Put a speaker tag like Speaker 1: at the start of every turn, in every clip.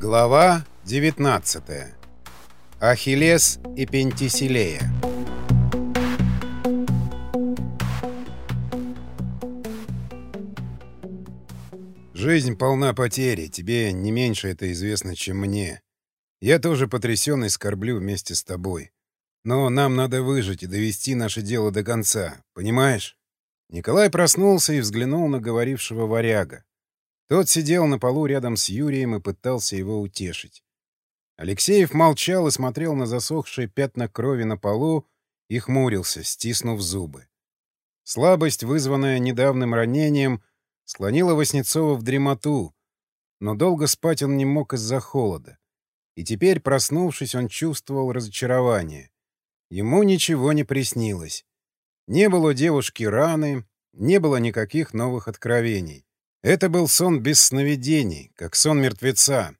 Speaker 1: Глава 19. Ахиллес и Пентиселея. Жизнь полна потерь, тебе не меньше это известно, чем мне. Я тоже потрясен и скорблю вместе с тобой. Но нам надо выжить и довести наше дело до конца, понимаешь? Николай проснулся и взглянул на говорившего варяга. Тот сидел на полу рядом с Юрием и пытался его утешить. Алексеев молчал и смотрел на засохшие пятна крови на полу и хмурился, стиснув зубы. Слабость, вызванная недавним ранением, склонила Васнецова в дремоту, но долго спать он не мог из-за холода. И теперь, проснувшись, он чувствовал разочарование. Ему ничего не приснилось. Не было девушки раны, не было никаких новых откровений. Это был сон без сновидений, как сон мертвеца.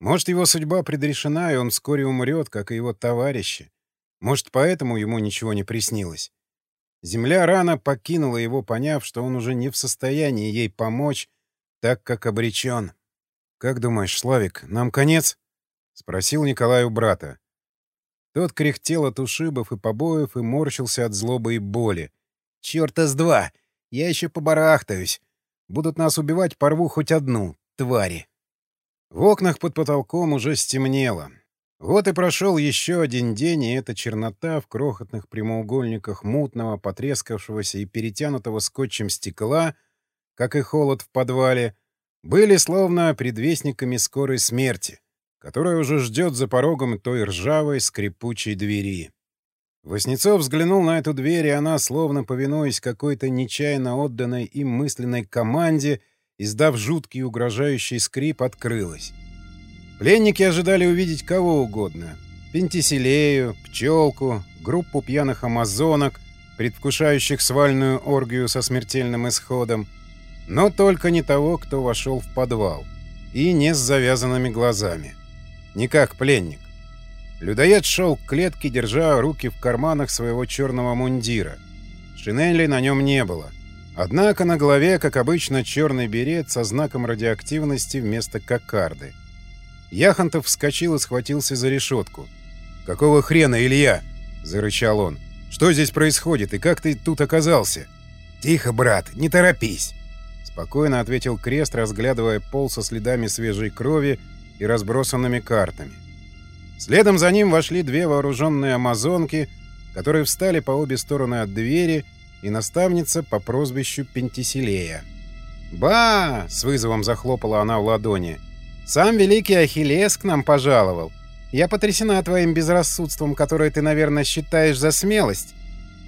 Speaker 1: Может, его судьба предрешена, и он вскоре умрет, как и его товарищи. Может, поэтому ему ничего не приснилось. Земля рано покинула его, поняв, что он уже не в состоянии ей помочь, так как обречен. «Как думаешь, Славик, нам конец?» — спросил Николай у брата. Тот кряхтел от ушибов и побоев и морщился от злобы и боли. «Чёрта с два! Я еще побарахтаюсь! Будут нас убивать, порву хоть одну, твари. В окнах под потолком уже стемнело. Вот и прошел еще один день, и эта чернота в крохотных прямоугольниках мутного, потрескавшегося и перетянутого скотчем стекла, как и холод в подвале, были словно предвестниками скорой смерти, которая уже ждет за порогом той ржавой скрипучей двери. Воснецов взглянул на эту дверь, и она, словно повинуясь какой-то нечаянно отданной им мысленной команде, издав жуткий угрожающий скрип, открылась. Пленники ожидали увидеть кого угодно. Пентиселею, пчелку, группу пьяных амазонок, предвкушающих свальную оргию со смертельным исходом, но только не того, кто вошел в подвал, и не с завязанными глазами. Не как пленник. Людоед шел к клетке, держа руки в карманах своего черного мундира. Шинели на нем не было. Однако на голове, как обычно, черный берет со знаком радиоактивности вместо кокарды. Яхонтов вскочил и схватился за решетку. «Какого хрена, Илья?» — зарычал он. «Что здесь происходит и как ты тут оказался?» «Тихо, брат, не торопись!» Спокойно ответил Крест, разглядывая пол со следами свежей крови и разбросанными картами. Следом за ним вошли две вооруженные амазонки, которые встали по обе стороны от двери, и наставница по прозвищу Пентиселея. «Ба!» — с вызовом захлопала она в ладони. «Сам великий Ахиллес к нам пожаловал. Я потрясена твоим безрассудством, которое ты, наверное, считаешь за смелость.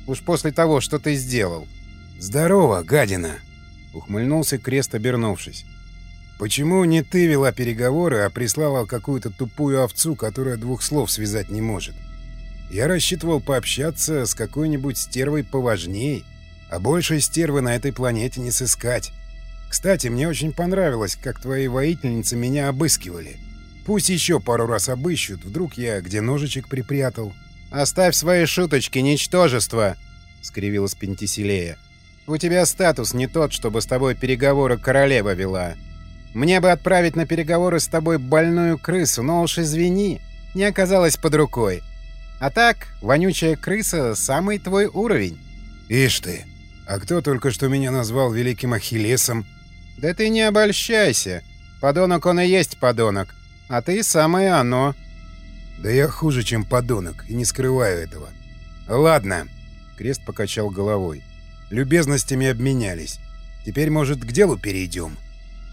Speaker 1: Уж после того, что ты сделал».
Speaker 2: «Здорово, гадина!» — ухмыльнулся Крест, обернувшись. Почему не ты вела переговоры, а прислала какую-то тупую овцу, которая двух слов связать не может? Я рассчитывал пообщаться с какой-нибудь стервой поважней, а большей стервы на этой планете не сыскать. Кстати, мне очень понравилось, как твои воительницы меня обыскивали. Пусть еще пару раз обыщут, вдруг я где ножичек припрятал.
Speaker 1: «Оставь свои шуточки, ничтожество!» — скривилась Пентиселея. «У тебя статус не тот, чтобы с тобой переговоры королева вела». Мне бы отправить на переговоры с тобой больную крысу, но уж извини, не оказалось под рукой. А так, вонючая крыса — самый твой уровень.
Speaker 2: Ишь ты, а кто только что меня назвал великим Ахиллесом?
Speaker 1: Да ты не обольщайся. Подонок он и есть подонок. А ты самое оно.
Speaker 2: Да я хуже, чем подонок, и не скрываю этого. Ладно. Крест покачал головой. Любезностями обменялись. Теперь, может, к делу перейдем?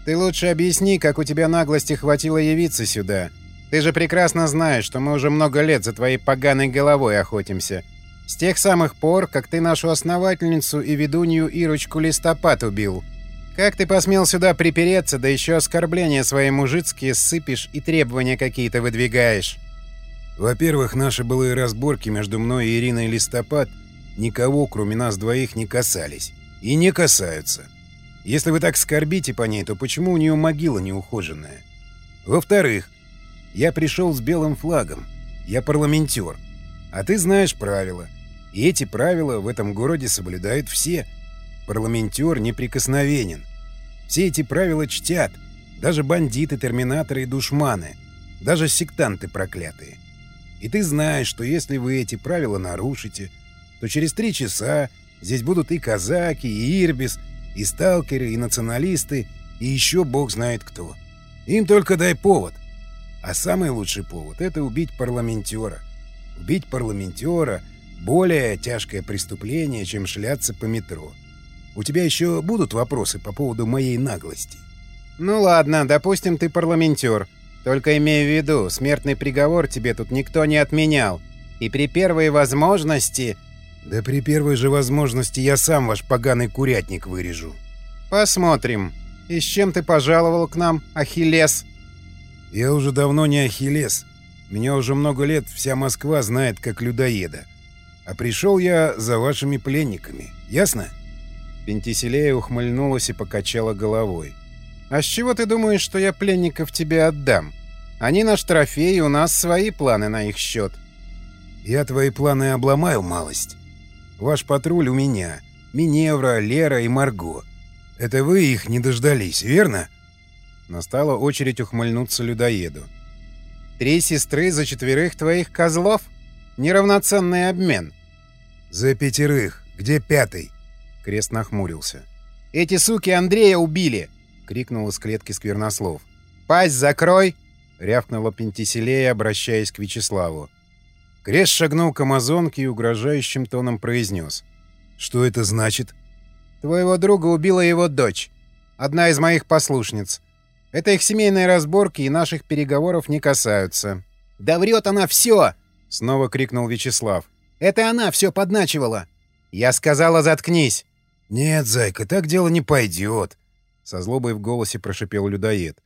Speaker 1: Ты лучше объясни, как у тебя наглости хватило явиться сюда. Ты же прекрасно знаешь, что мы уже много лет за твоей поганой головой охотимся. С тех самых пор, как ты нашу основательницу и ведунью Ирочку Листопад убил. Как ты посмел сюда припереться, да еще оскорбления свои мужицкие сыпешь и требования какие-то выдвигаешь?
Speaker 2: Во-первых, наши былые разборки между мной и Ириной Листопад никого, кроме нас двоих, не касались. И не касаются. Если вы так скорбите по ней, то почему у нее могила неухоженная? Во-вторых, я пришел с белым флагом. Я парламентер. А ты знаешь правила. И эти правила в этом городе соблюдают все. Парламентер неприкосновенен. Все эти правила чтят.
Speaker 1: Даже бандиты, терминаторы и душманы. Даже сектанты проклятые. И ты знаешь, что если вы эти правила нарушите, то через три часа здесь будут и казаки, и ирбис, и сталкеры, и националисты, и еще бог знает кто. Им только дай повод. А самый лучший повод — это убить парламентера. Убить парламентера — более тяжкое преступление, чем шляться по метро. У тебя еще будут вопросы по поводу моей наглости?
Speaker 2: Ну ладно, допустим, ты парламентер. Только имею в виду, смертный приговор тебе тут никто не отменял. И при первой возможности...
Speaker 1: Да при первой же возможности я сам ваш поганый курятник вырежу.
Speaker 2: Посмотрим. И с чем ты пожаловал к нам, Ахиллес?
Speaker 1: Я уже давно не Ахиллес. Меня уже много лет вся Москва знает как людоеда. А пришел я за вашими пленниками. Ясно?
Speaker 2: Пентиселея ухмыльнулась и покачала головой. «А с чего ты думаешь, что я пленников тебе отдам? Они наш трофей, и у нас свои планы на их счет».
Speaker 1: «Я твои планы обломаю малость. Ваш патруль у меня. Миневра, Лера и Марго. Это вы их не дождались, верно?»
Speaker 2: Настала очередь ухмыльнуться людоеду. «Три сестры за четверых твоих козлов? Неравноценный обмен».
Speaker 1: «За пятерых. Где пятый?»
Speaker 2: Крест нахмурился. «Эти суки Андрея убили!» — крикнул из клетки Сквернослов. «Пасть закрой!» — рявкнула Пентиселея, обращаясь к Вячеславу.
Speaker 1: Крест шагнул к амазонке и угрожающим тоном произнес. «Что это значит?»
Speaker 2: «Твоего друга убила его дочь. Одна из моих послушниц. Это их семейные разборки и наших переговоров не касаются». «Да врет она все!» — снова крикнул Вячеслав. «Это она все подначивала!» «Я сказала, заткнись!»
Speaker 1: «Нет, зайка, так дело не пойдет!»
Speaker 2: Со злобой в голосе прошипел людоед.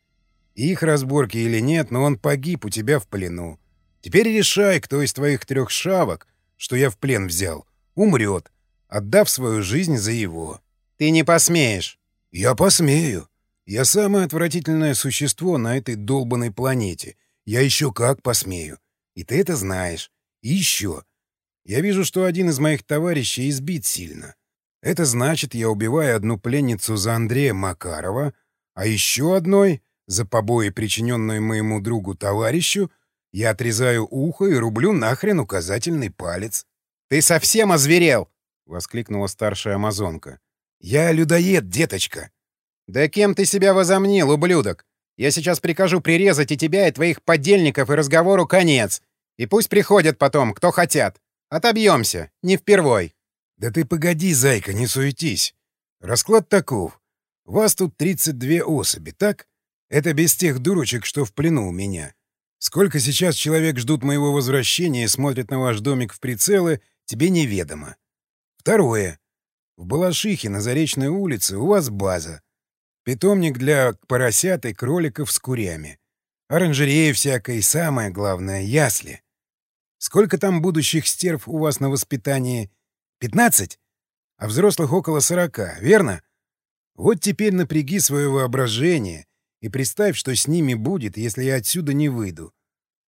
Speaker 1: «Их разборки или нет, но он погиб у тебя в плену. Теперь решай, кто из твоих трех шавок, что я в плен взял, умрет, отдав свою жизнь за его».
Speaker 2: «Ты не посмеешь!»
Speaker 1: «Я посмею. Я самое отвратительное существо на этой долбанной планете. Я еще как посмею. И ты это знаешь. И еще. Я вижу, что один из моих товарищей избит сильно. Это значит, я убиваю одну пленницу за Андрея Макарова, а еще одной, за побои, причиненные моему другу-товарищу, я отрезаю ухо и рублю нахрен указательный палец.
Speaker 2: — Ты совсем озверел! — воскликнула старшая амазонка.
Speaker 1: — Я людоед, деточка.
Speaker 2: — Да кем ты себя возомнил, ублюдок? Я сейчас прикажу прирезать и тебя, и твоих подельников, и разговору конец. И пусть приходят потом, кто хотят. Отобьемся, не впервой.
Speaker 1: Да ты погоди, зайка, не суетись. Расклад таков. Вас тут 32 особи, так? Это без тех дурочек, что в плену у меня. Сколько сейчас человек ждут моего возвращения и смотрят на ваш домик в прицелы, тебе неведомо. Второе. В Балашихе на Заречной улице у вас база. Питомник для поросят и кроликов с курями. Оранжерея всякой, самое главное — ясли. Сколько там будущих стерв у вас на воспитании? 15? А взрослых около 40, верно? Вот теперь напряги свое воображение и представь, что с ними будет, если я отсюда не выйду.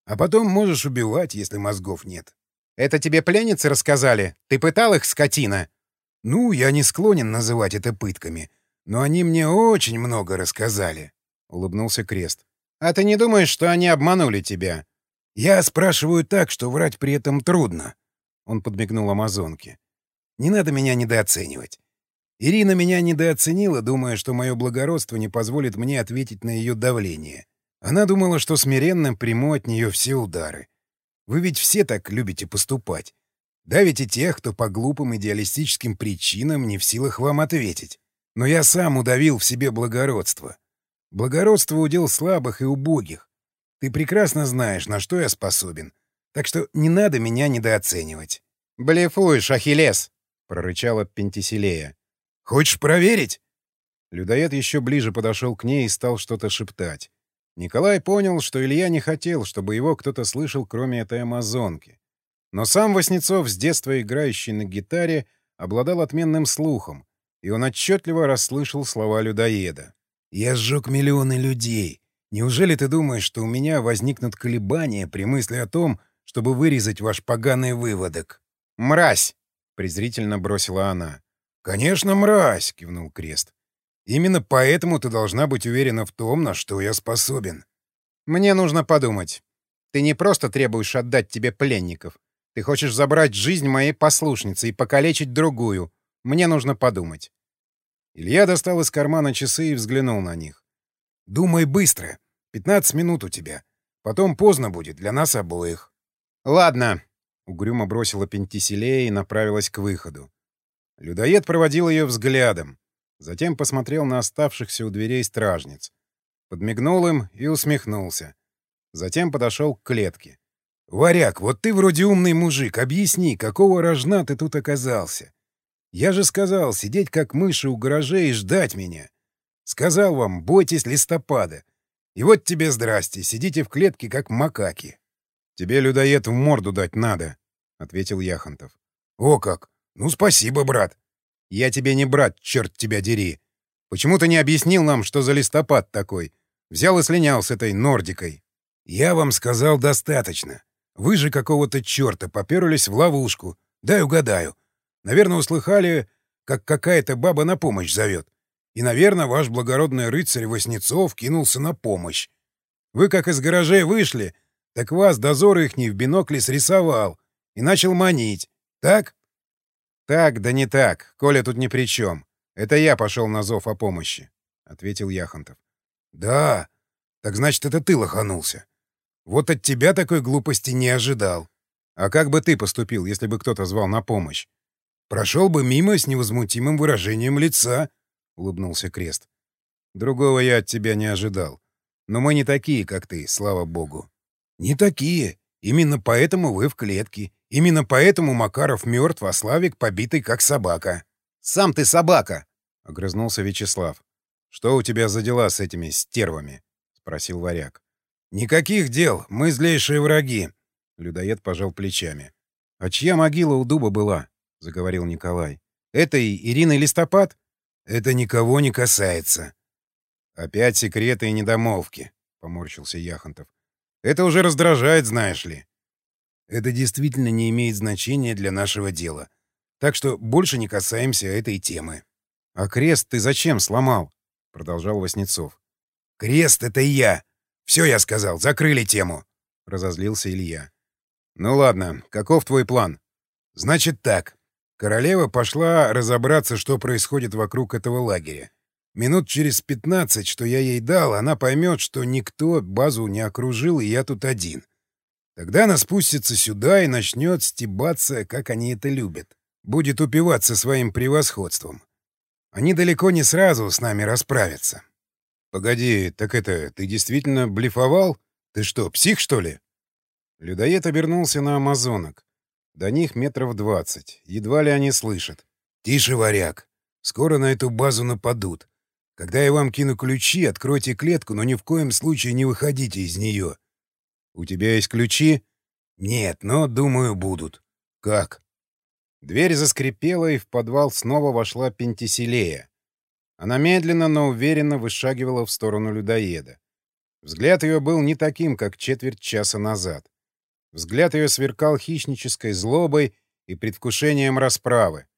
Speaker 1: А потом можешь убивать, если мозгов нет.
Speaker 2: Это тебе пленницы рассказали? Ты пытал их, скотина?
Speaker 1: Ну, я не склонен называть это пытками, но они мне очень много рассказали, — улыбнулся Крест.
Speaker 2: А ты не думаешь, что они обманули тебя?
Speaker 1: Я спрашиваю так, что врать при этом трудно. Он подмигнул амазонке. Не надо меня недооценивать. Ирина меня недооценила, думая, что мое благородство не позволит мне ответить на ее давление. Она думала, что смиренно приму от нее все удары. Вы ведь все так любите поступать. Давите тех, кто по глупым идеалистическим причинам не в силах вам ответить. Но я сам удавил в себе благородство. Благородство удел слабых и убогих. Ты прекрасно знаешь, на что я способен. Так что не надо меня недооценивать.
Speaker 2: «Блефуешь, Ахиллес!» — прорычала Пентиселея.
Speaker 1: «Хочешь проверить?»
Speaker 2: Людоед еще ближе подошел к ней и стал что-то шептать. Николай понял, что Илья не хотел, чтобы его кто-то слышал, кроме этой амазонки. Но сам Васнецов, с детства играющий на гитаре, обладал отменным слухом, и он отчетливо расслышал слова людоеда.
Speaker 1: «Я сжег миллионы людей. Неужели ты думаешь, что у меня возникнут колебания при мысли о том, чтобы вырезать ваш поганый выводок?»
Speaker 2: «Мразь!» презрительно бросила она.
Speaker 1: «Конечно, мразь!» — кивнул Крест.
Speaker 2: Именно поэтому ты должна быть уверена в том, на что я способен.
Speaker 1: Мне нужно подумать. Ты не просто требуешь отдать тебе пленников. Ты хочешь забрать жизнь моей послушницы и покалечить другую. Мне нужно подумать. Илья достал из кармана часы и взглянул на них.
Speaker 2: «Думай быстро. 15 минут у тебя. Потом поздно будет для нас обоих».
Speaker 1: «Ладно», — угрюмо бросила Пентиселея и направилась к выходу. Людоед проводил ее взглядом. Затем посмотрел на оставшихся у дверей стражниц. Подмигнул им и усмехнулся. Затем подошел к клетке.
Speaker 2: «Варяг, вот ты вроде умный мужик. Объясни, какого рожна ты тут оказался? Я же сказал, сидеть как мыши у гаражей и ждать меня. Сказал вам, бойтесь листопада. И вот тебе здрасте, сидите в клетке, как макаки.
Speaker 1: — Тебе, людоед, в морду дать надо, — ответил Яхонтов.
Speaker 2: — О как! Ну, спасибо, брат.
Speaker 1: — Я тебе не брат, черт тебя дери. Почему ты не объяснил нам, что за листопад такой? Взял и слинял с этой нордикой.
Speaker 2: — Я вам сказал достаточно. Вы же какого-то черта поперлись в ловушку. Дай угадаю. Наверное, услыхали, как какая-то баба на помощь зовет. И, наверное, ваш благородный рыцарь Васнецов кинулся на помощь. Вы как из гаражей вышли, так вас дозор ихний в бинокле срисовал и начал манить. Так?
Speaker 1: Так, да не так. Коля тут ни при чем. Это я пошел на зов о помощи, — ответил Яхонтов.
Speaker 2: Да, так значит, это ты лоханулся. Вот от тебя такой глупости не ожидал.
Speaker 1: А как бы ты поступил, если бы кто-то звал на помощь?
Speaker 2: Прошел бы мимо с невозмутимым выражением лица, — улыбнулся Крест.
Speaker 1: Другого я от тебя не ожидал. Но мы не такие, как ты, слава богу.
Speaker 2: Не такие. Именно поэтому вы в клетке. Именно поэтому Макаров мертв, а Славик побитый, как собака.
Speaker 1: Сам ты собака! — огрызнулся Вячеслав. Что у тебя за дела с этими стервами? — спросил варяг.
Speaker 2: Никаких дел, мы злейшие враги.
Speaker 1: Людоед пожал плечами. А чья могила у дуба была? — заговорил Николай. Это и Ирина Листопад?
Speaker 2: Это никого не касается.
Speaker 1: Опять секреты и недомолвки, — поморщился Яхонтов. Это уже раздражает, знаешь ли.
Speaker 2: Это действительно не имеет значения для нашего дела. Так что больше не касаемся этой темы.
Speaker 1: — А крест ты зачем сломал? — продолжал Васнецов.
Speaker 2: — Крест — это я. Все я сказал, закрыли тему. — разозлился Илья.
Speaker 1: — Ну ладно, каков твой план?
Speaker 2: — Значит так. Королева пошла разобраться, что происходит вокруг этого лагеря. Минут через пятнадцать, что я ей дал, она поймет, что никто базу не окружил, и я тут один. Тогда она спустится сюда и начнет стебаться, как они это любят. Будет упиваться своим превосходством. Они далеко не сразу с нами расправятся.
Speaker 1: — Погоди, так это, ты действительно блефовал? Ты что, псих, что ли? Людоед обернулся на амазонок. До них метров двадцать. Едва ли они слышат.
Speaker 2: «Тише, варяг. Скоро на эту базу нападут. Когда я вам кину ключи, откройте клетку, но ни в коем случае не выходите из нее».
Speaker 1: «У тебя есть ключи?»
Speaker 2: «Нет, но, думаю, будут».
Speaker 1: «Как?» Дверь заскрипела, и в подвал снова вошла Пентиселея. Она медленно, но уверенно вышагивала в сторону людоеда. Взгляд ее был не таким, как четверть часа назад. Взгляд ее сверкал хищнической злобой и предвкушением расправы.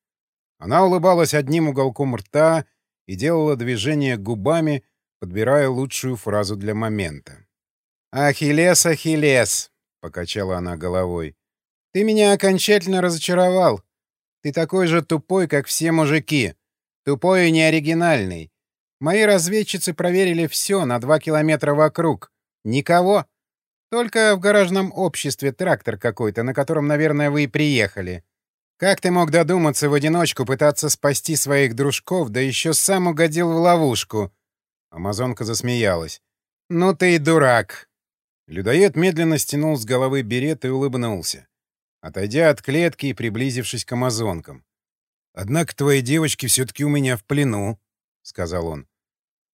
Speaker 1: Она улыбалась одним уголком рта и делала движение губами, подбирая лучшую фразу для момента. «Ахиллес, Ахиллес!» — покачала она головой. «Ты меня окончательно разочаровал. Ты такой же тупой, как все мужики. Тупой и неоригинальный. Мои разведчицы проверили все на два километра вокруг. Никого. Только в гаражном обществе трактор какой-то, на котором, наверное, вы и приехали. Как ты мог додуматься в одиночку пытаться спасти своих дружков, да еще сам угодил в ловушку?» Амазонка засмеялась. «Ну ты и дурак!» Людоед медленно стянул с головы берет и улыбнулся, отойдя от клетки и приблизившись к амазонкам.
Speaker 2: «Однако твои девочки все-таки у меня в плену», — сказал он.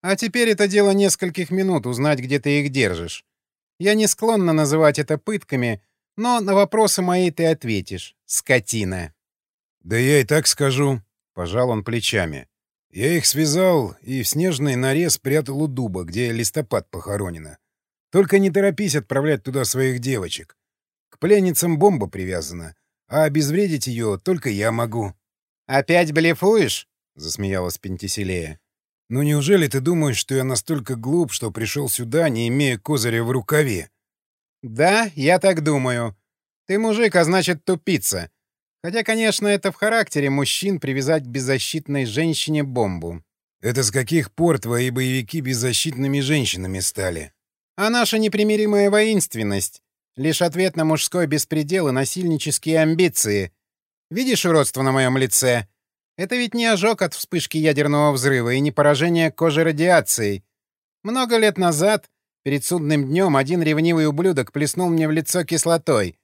Speaker 1: «А теперь это дело нескольких минут узнать, где ты их держишь. Я не склонна называть это пытками, но на вопросы мои ты ответишь, скотина.
Speaker 2: — Да я и так скажу, —
Speaker 1: пожал он плечами.
Speaker 2: Я их связал и в снежный нарез спрятал у дуба, где листопад похоронено. Только не торопись отправлять туда своих девочек. К пленницам бомба привязана, а обезвредить ее только я могу.
Speaker 1: — Опять блефуешь? — засмеялась Пентиселея. Ну неужели ты думаешь, что я настолько глуп, что пришел сюда, не имея козыря в рукаве?
Speaker 2: Да, я так думаю. Ты мужик, а значит тупица. Хотя, конечно, это в характере мужчин привязать к беззащитной женщине бомбу.
Speaker 1: Это с каких пор твои боевики беззащитными женщинами стали?
Speaker 2: А наша непримиримая воинственность — лишь ответ на мужской беспредел и насильнические амбиции. Видишь уродство на моем лице? Это ведь не ожог от вспышки ядерного взрыва и не поражение кожи радиацией. Много лет назад, перед судным днем, один ревнивый ублюдок плеснул мне в лицо кислотой,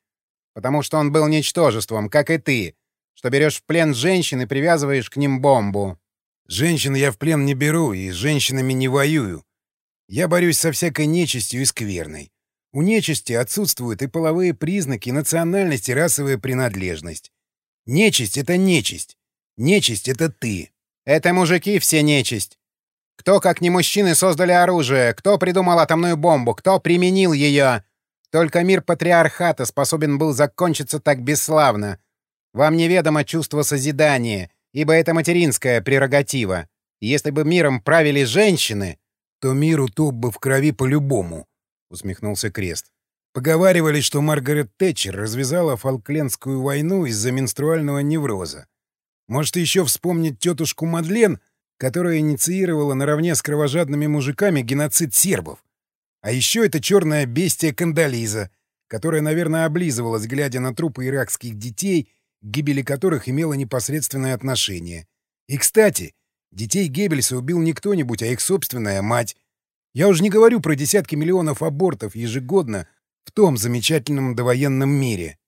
Speaker 2: потому что он был ничтожеством, как и ты, что берешь в плен женщин и привязываешь к ним бомбу.
Speaker 1: Женщин я в плен не беру и с женщинами не воюю. Я борюсь со всякой нечистью и скверной. У нечисти отсутствуют и половые признаки, и национальность, и расовая принадлежность. Нечисть — это нечисть. Нечисть — это ты.
Speaker 2: Это мужики все нечисть. Кто, как не мужчины, создали оружие? Кто придумал атомную бомбу? Кто применил ее? Только мир патриархата способен был закончиться так бесславно. Вам неведомо чувство созидания, ибо это материнская прерогатива. Если бы миром правили женщины,
Speaker 1: то мир утоп бы в крови по-любому, — усмехнулся Крест. Поговаривали, что Маргарет Тэтчер развязала Фолклендскую войну из-за менструального невроза. Может, еще вспомнить тетушку Мадлен, которая инициировала наравне с кровожадными мужиками геноцид сербов. А еще это черная бестия Кандализа, которая, наверное, облизывалась, глядя на трупы иракских детей, к гибели которых имела непосредственное отношение. И, кстати, детей Геббельса убил не кто-нибудь, а их собственная мать. Я уже не говорю про десятки миллионов абортов ежегодно в том замечательном довоенном мире.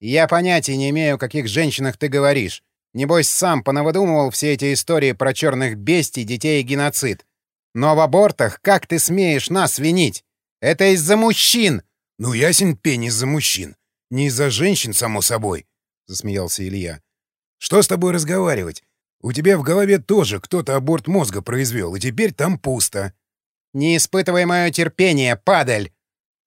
Speaker 2: Я понятия не имею, о каких женщинах ты говоришь. Небось, сам понавыдумывал все эти истории про черных бестий, детей и геноцид. Но в абортах как ты смеешь нас винить? Это из-за мужчин!»
Speaker 1: «Ну, ясен пень из-за мужчин. Не из-за женщин, само собой», — засмеялся Илья. «Что с тобой разговаривать? У тебя в голове тоже кто-то аборт мозга произвел, и теперь там пусто».
Speaker 2: «Не испытывай мое терпение, падаль!»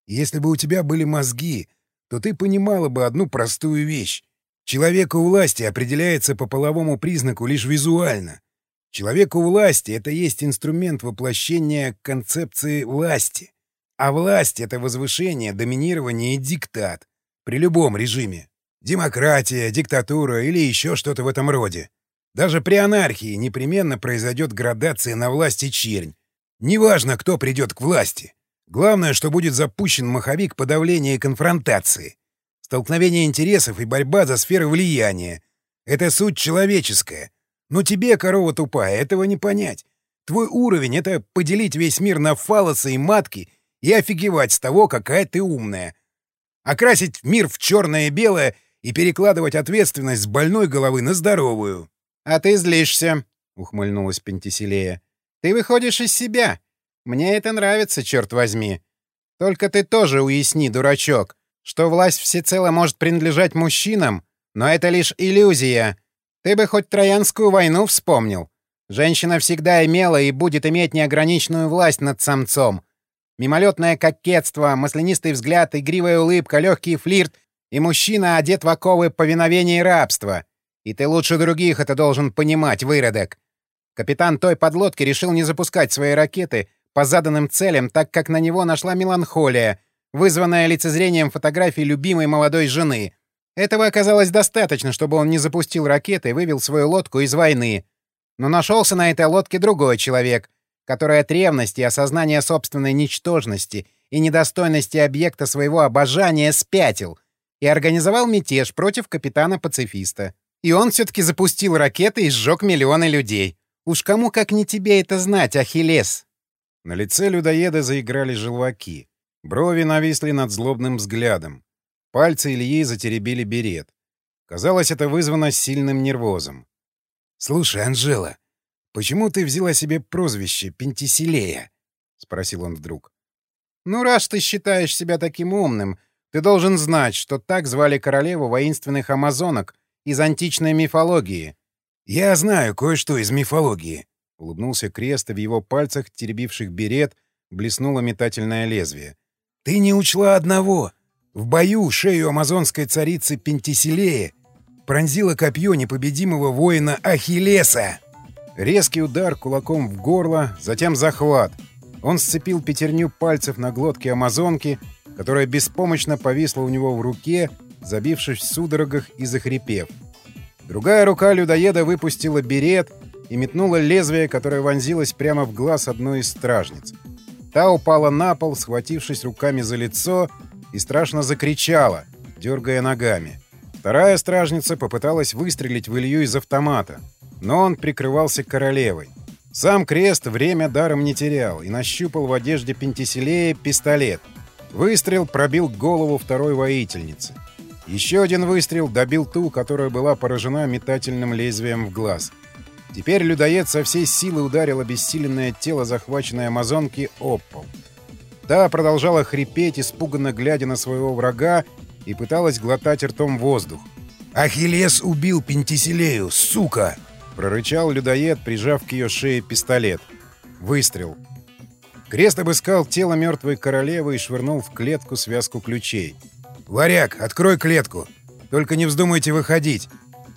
Speaker 1: «Если бы у тебя были мозги, то ты понимала бы одну простую вещь. Человек у власти определяется по половому признаку лишь визуально. Человек у власти — это есть инструмент воплощения концепции власти. А власть — это возвышение, доминирование и диктат. При любом режиме. Демократия, диктатура или еще что-то в этом роде. Даже при анархии непременно произойдет градация на власти чернь. Неважно, кто придет к власти. Главное, что будет запущен маховик подавления и конфронтации. Столкновение интересов и борьба за сферы влияния. Это суть человеческая. Но тебе, корова тупая, этого не понять. Твой уровень — это поделить весь мир на фалосы и матки и офигевать с того, какая ты умная. Окрасить мир в черное и белое и перекладывать ответственность с больной головы на здоровую.
Speaker 2: — А ты злишься, — ухмыльнулась Пентиселея. — Ты выходишь из себя. Мне это нравится, черт возьми. Только ты тоже уясни, дурачок что власть всецело может принадлежать мужчинам, но это лишь иллюзия. Ты бы хоть Троянскую войну вспомнил. Женщина всегда имела и будет иметь неограниченную власть над самцом. Мимолетное кокетство, маслянистый взгляд, игривая улыбка, легкий флирт, и мужчина одет в оковы повиновения и рабства. И ты лучше других это должен понимать, выродок. Капитан той подлодки решил не запускать свои ракеты по заданным целям, так как на него нашла меланхолия — вызванная лицезрением фотографий любимой молодой жены. Этого оказалось достаточно, чтобы он не запустил ракеты и вывел свою лодку из войны. Но нашелся на этой лодке другой человек, который от ревности и осознания собственной ничтожности и недостойности объекта своего обожания спятил и организовал мятеж против капитана-пацифиста. И он все-таки запустил ракеты и сжег миллионы людей. Уж кому как не тебе это знать, Ахиллес.
Speaker 1: На лице людоеда заиграли желваки. Брови нависли над злобным взглядом. Пальцы Ильи затеребили берет. Казалось, это вызвано сильным нервозом. «Слушай, Анжела, почему ты взяла себе прозвище Пентиселея?» — спросил он вдруг.
Speaker 2: «Ну, раз ты считаешь себя таким умным, ты должен знать, что так звали королеву воинственных амазонок из античной мифологии».
Speaker 1: «Я знаю кое-что из мифологии», — улыбнулся Крест, и в его пальцах, теребивших берет, блеснуло метательное лезвие. Ты не учла одного. В бою шею амазонской царицы Пентиселеи пронзило копье непобедимого воина Ахиллеса. Резкий удар кулаком в горло, затем захват. Он сцепил пятерню пальцев на глотке амазонки, которая беспомощно повисла у него в руке, забившись в судорогах и захрипев. Другая рука людоеда выпустила берет и метнула лезвие, которое вонзилось прямо в глаз одной из стражниц. Та упала на пол, схватившись руками за лицо, и страшно закричала, дергая ногами. Вторая стражница попыталась выстрелить в Илью из автомата, но он прикрывался королевой. Сам крест время даром не терял и нащупал в одежде Пентиселея пистолет. Выстрел пробил голову второй воительницы. Еще один выстрел добил ту, которая была поражена метательным лезвием в глаз. Теперь людоед со всей силы ударил обессиленное тело захваченной амазонки об пол. Та продолжала хрипеть, испуганно глядя на своего врага, и пыталась глотать ртом воздух.
Speaker 2: «Ахиллес убил Пентиселею, сука!»
Speaker 1: — прорычал людоед, прижав к ее шее пистолет. Выстрел. Крест обыскал тело мертвой королевы и швырнул в клетку связку ключей.
Speaker 2: «Варяг, открой клетку! Только не вздумайте выходить!»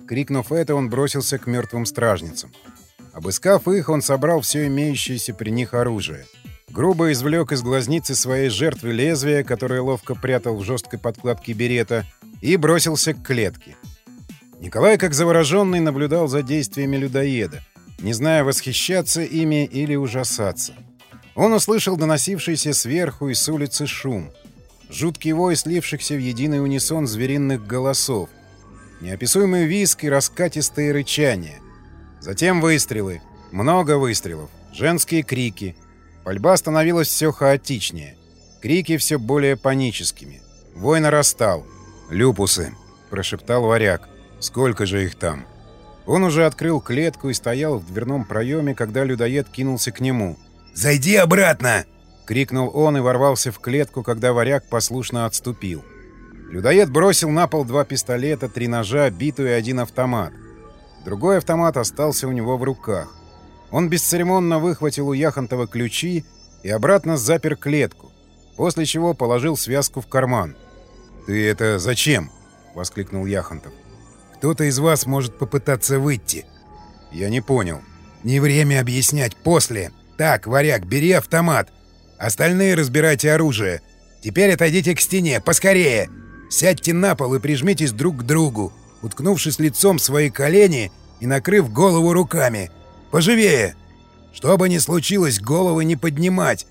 Speaker 1: Крикнув это, он бросился к мертвым стражницам. Обыскав их, он собрал все имеющееся при них оружие — грубо извлек из глазницы своей жертвы лезвие, которое ловко прятал в жесткой подкладке берета, и бросился к клетке. Николай, как завороженный, наблюдал за действиями людоеда, не зная, восхищаться ими или ужасаться. Он услышал доносившийся сверху и с улицы шум. Жуткий вой слившихся в единый унисон звериных голосов. Неописуемый виск и раскатистые рычания. Затем выстрелы. Много выстрелов. Женские крики — Пальба становилась все хаотичнее. Крики все более паническими. Вой нарастал.
Speaker 2: «Люпусы», — прошептал варяг. «Сколько же их там?»
Speaker 1: Он уже открыл клетку и стоял в дверном проеме, когда людоед кинулся к нему.
Speaker 2: «Зайди обратно!»
Speaker 1: — крикнул он и ворвался в клетку, когда варяг послушно отступил. Людоед бросил на пол два пистолета, три ножа, биту и один автомат. Другой автомат остался у него в руках. Он бесцеремонно выхватил у Яхонтова ключи и обратно запер клетку, после чего положил связку в карман.
Speaker 2: «Ты это зачем?» — воскликнул Яхонтов. «Кто-то из вас может попытаться выйти».
Speaker 1: «Я не понял».
Speaker 2: «Не время объяснять, после. Так, варяг, бери автомат. Остальные разбирайте оружие. Теперь отойдите к стене, поскорее. Сядьте на пол и прижмитесь друг к другу, уткнувшись лицом в свои колени и накрыв голову руками». Поживее! Что бы ни случилось, головы не поднимать.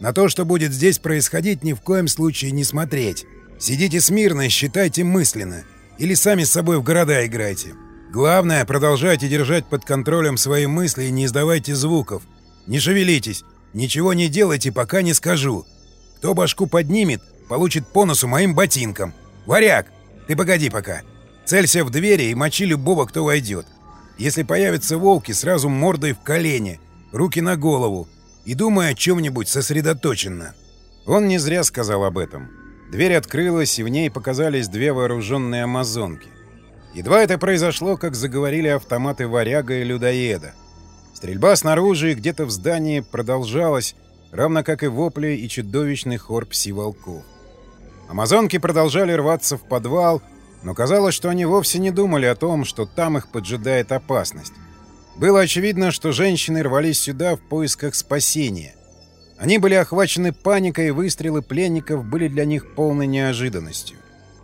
Speaker 2: На то, что будет здесь происходить, ни в коем случае не смотреть. Сидите смирно и считайте мысленно. Или сами с собой в города играйте. Главное, продолжайте держать под контролем свои мысли и не издавайте звуков. Не шевелитесь, ничего не делайте, пока не скажу. Кто башку поднимет, получит по носу моим ботинком. Варяг, ты погоди пока. Целься в двери и мочи любого, кто войдет. Если появятся волки, сразу мордой в колени, руки на голову и думая о чем-нибудь сосредоточенно.
Speaker 1: Он не зря сказал об этом. Дверь открылась, и в ней показались две вооруженные амазонки. Едва это произошло, как заговорили автоматы варяга и людоеда. Стрельба снаружи и где-то в здании продолжалась, равно как и вопли и чудовищный хор пси-волков. Амазонки продолжали рваться в подвал, но казалось, что они вовсе не думали о том, что там их поджидает опасность. Было очевидно, что женщины рвались сюда в поисках спасения. Они были охвачены паникой, и выстрелы пленников были для них полной неожиданностью.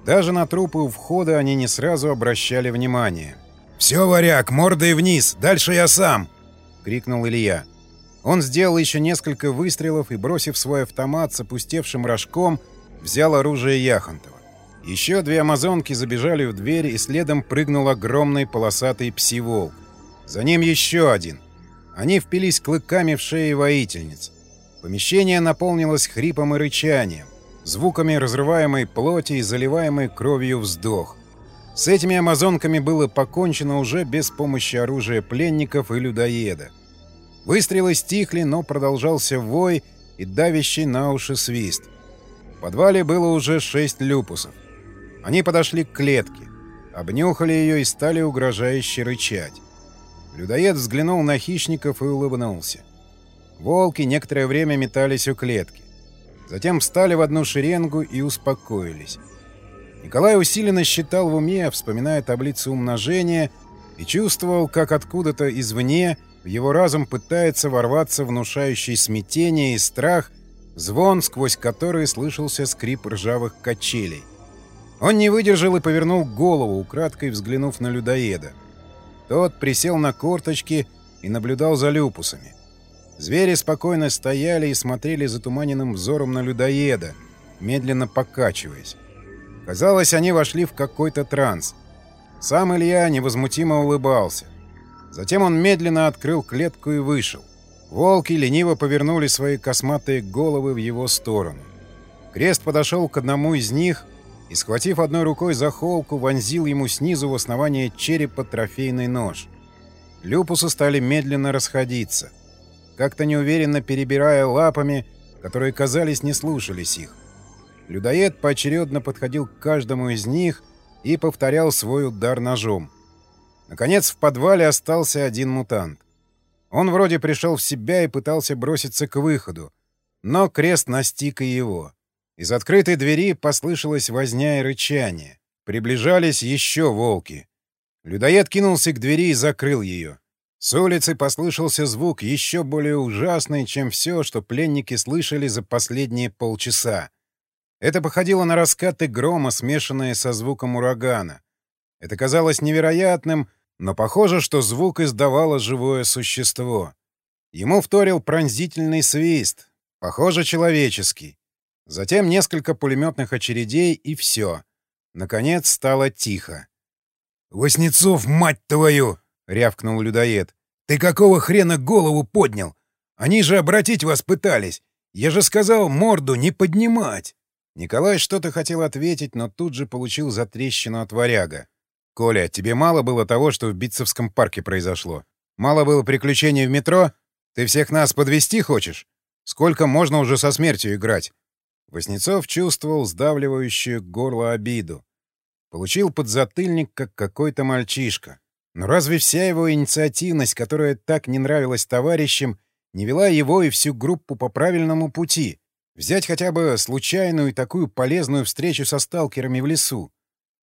Speaker 1: Даже на трупы у входа они не сразу обращали внимание.
Speaker 2: «Все, варяг, мордой вниз! Дальше я сам!» — крикнул Илья.
Speaker 1: Он сделал еще несколько выстрелов и, бросив свой автомат с опустевшим рожком, взял оружие Яхонтова. Еще две амазонки забежали в дверь, и следом прыгнул огромный полосатый пси-волк. За ним еще один. Они впились клыками в шеи воительниц. Помещение наполнилось хрипом и рычанием, звуками разрываемой плоти и заливаемой кровью вздох. С этими амазонками было покончено уже без помощи оружия пленников и людоеда. Выстрелы стихли, но продолжался вой и давящий на уши свист. В подвале было уже шесть люпусов. Они подошли к клетке, обнюхали ее и стали угрожающе рычать. Людоед взглянул на хищников и улыбнулся. Волки некоторое время метались у клетки. Затем встали в одну шеренгу и успокоились. Николай усиленно считал в уме, вспоминая таблицу умножения, и чувствовал, как откуда-то извне В его разум пытается ворваться внушающий смятение и страх, звон, сквозь который слышался скрип ржавых качелей. Он не выдержал и повернул голову, украдкой взглянув на людоеда. Тот присел на корточки и наблюдал за люпусами. Звери спокойно стояли и смотрели затуманенным взором на людоеда, медленно покачиваясь. Казалось, они вошли в какой-то транс. Сам Илья невозмутимо улыбался. Затем он медленно открыл клетку и вышел. Волки лениво повернули свои косматые головы в его сторону. Крест подошел к одному из них и, схватив одной рукой за холку, вонзил ему снизу в основание черепа трофейный нож. Люпусы стали медленно расходиться, как-то неуверенно перебирая лапами, которые, казались, не слушались их. Людоед поочередно подходил к каждому из них и повторял свой удар ножом. Наконец в подвале остался один мутант. Он вроде пришел в себя и пытался броситься к выходу, но крест настиг и его. Из открытой двери послышалось возня и рычание. Приближались еще волки. Людоед кинулся к двери и закрыл ее. С улицы послышался звук еще более ужасный, чем все, что пленники слышали за последние полчаса. Это походило на раскаты грома, смешанные со звуком урагана. Это казалось невероятным, но похоже, что звук издавало живое существо. Ему вторил пронзительный свист, похоже, человеческий. Затем несколько пулеметных очередей, и все. Наконец стало тихо.
Speaker 2: «Воснецов, мать твою!» — рявкнул людоед. «Ты какого хрена голову поднял? Они же обратить вас пытались. Я же сказал морду не поднимать!»
Speaker 1: Николай что-то хотел ответить, но тут же получил затрещину от варяга. «Коля, тебе мало было того, что в Битцевском парке произошло? Мало было приключений в метро? Ты всех нас подвести хочешь? Сколько можно уже со смертью играть?» Воснецов чувствовал сдавливающую горло обиду. Получил подзатыльник, как какой-то мальчишка. Но разве вся его инициативность, которая так не нравилась товарищам, не вела его и всю группу по правильному пути? Взять хотя бы случайную такую полезную встречу со сталкерами в лесу.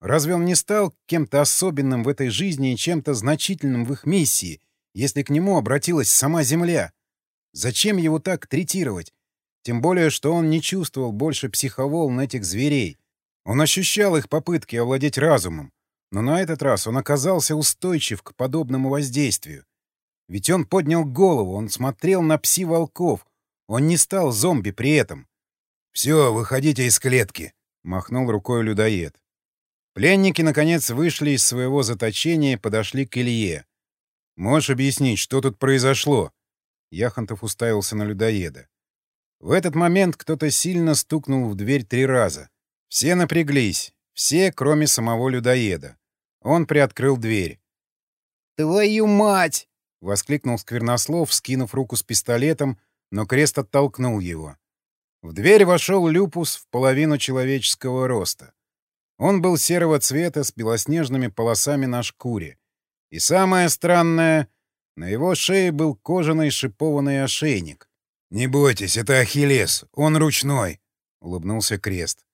Speaker 1: Разве он не стал кем-то особенным в этой жизни и чем-то значительным в их миссии, если к нему обратилась сама Земля? Зачем его так третировать? Тем более, что он не чувствовал больше психоволн этих зверей. Он ощущал их попытки овладеть разумом, но на этот раз он оказался устойчив к подобному воздействию. Ведь он поднял голову, он смотрел на пси-волков, он не стал зомби при этом.
Speaker 2: «Все, выходите из клетки», — махнул рукой людоед.
Speaker 1: Пленники, наконец, вышли из своего заточения и подошли к Илье. «Можешь объяснить, что тут произошло?» Яхонтов уставился на людоеда. В этот момент кто-то сильно стукнул в дверь три раза. Все напряглись, все, кроме самого людоеда. Он приоткрыл дверь.
Speaker 3: «Твою мать!»
Speaker 1: — воскликнул Сквернослов, скинув руку с пистолетом, но крест оттолкнул его. В дверь вошел люпус в половину человеческого роста. Он был серого цвета с белоснежными полосами на шкуре. И самое странное, на его шее был кожаный шипованный ошейник.
Speaker 2: «Не бойтесь, это Ахиллес, он ручной», — улыбнулся Крест.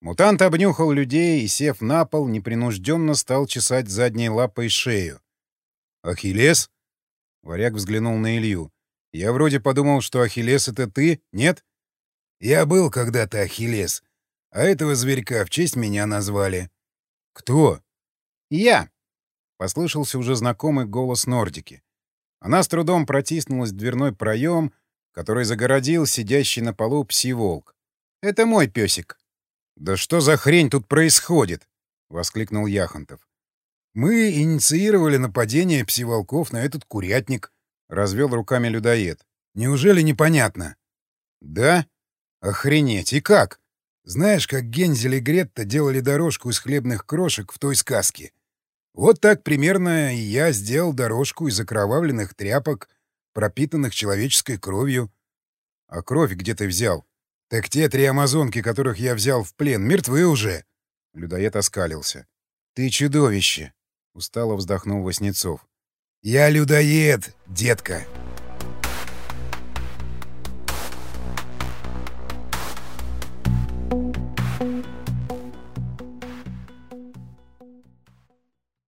Speaker 1: Мутант обнюхал людей и, сев на пол, непринужденно стал чесать задней лапой шею. «Ахиллес?» Варяг взглянул на Илью. «Я вроде подумал, что Ахиллес — это ты, нет?»
Speaker 2: «Я был когда-то Ахиллес, а этого зверька в честь меня назвали.
Speaker 1: Кто? Я. Послышался уже знакомый голос Нордики. Она с трудом протиснулась в дверной проем, который загородил сидящий на полу пси-волк. Это мой песик. Да что за хрень тут происходит? воскликнул Яхонтов.
Speaker 2: Мы инициировали нападение пси-волков на этот курятник,
Speaker 1: развел руками людоед.
Speaker 2: Неужели непонятно?
Speaker 1: Да? Охренеть, и как?
Speaker 2: Знаешь, как Гензель и Гретта делали дорожку из хлебных крошек в той сказке? Вот так примерно и я сделал дорожку из окровавленных тряпок, пропитанных человеческой кровью.
Speaker 1: А кровь где ты взял?
Speaker 2: Так те три амазонки, которых я взял в плен, мертвы уже.
Speaker 1: Людоед оскалился. Ты чудовище! Устало вздохнул Васнецов.
Speaker 2: Я людоед, детка.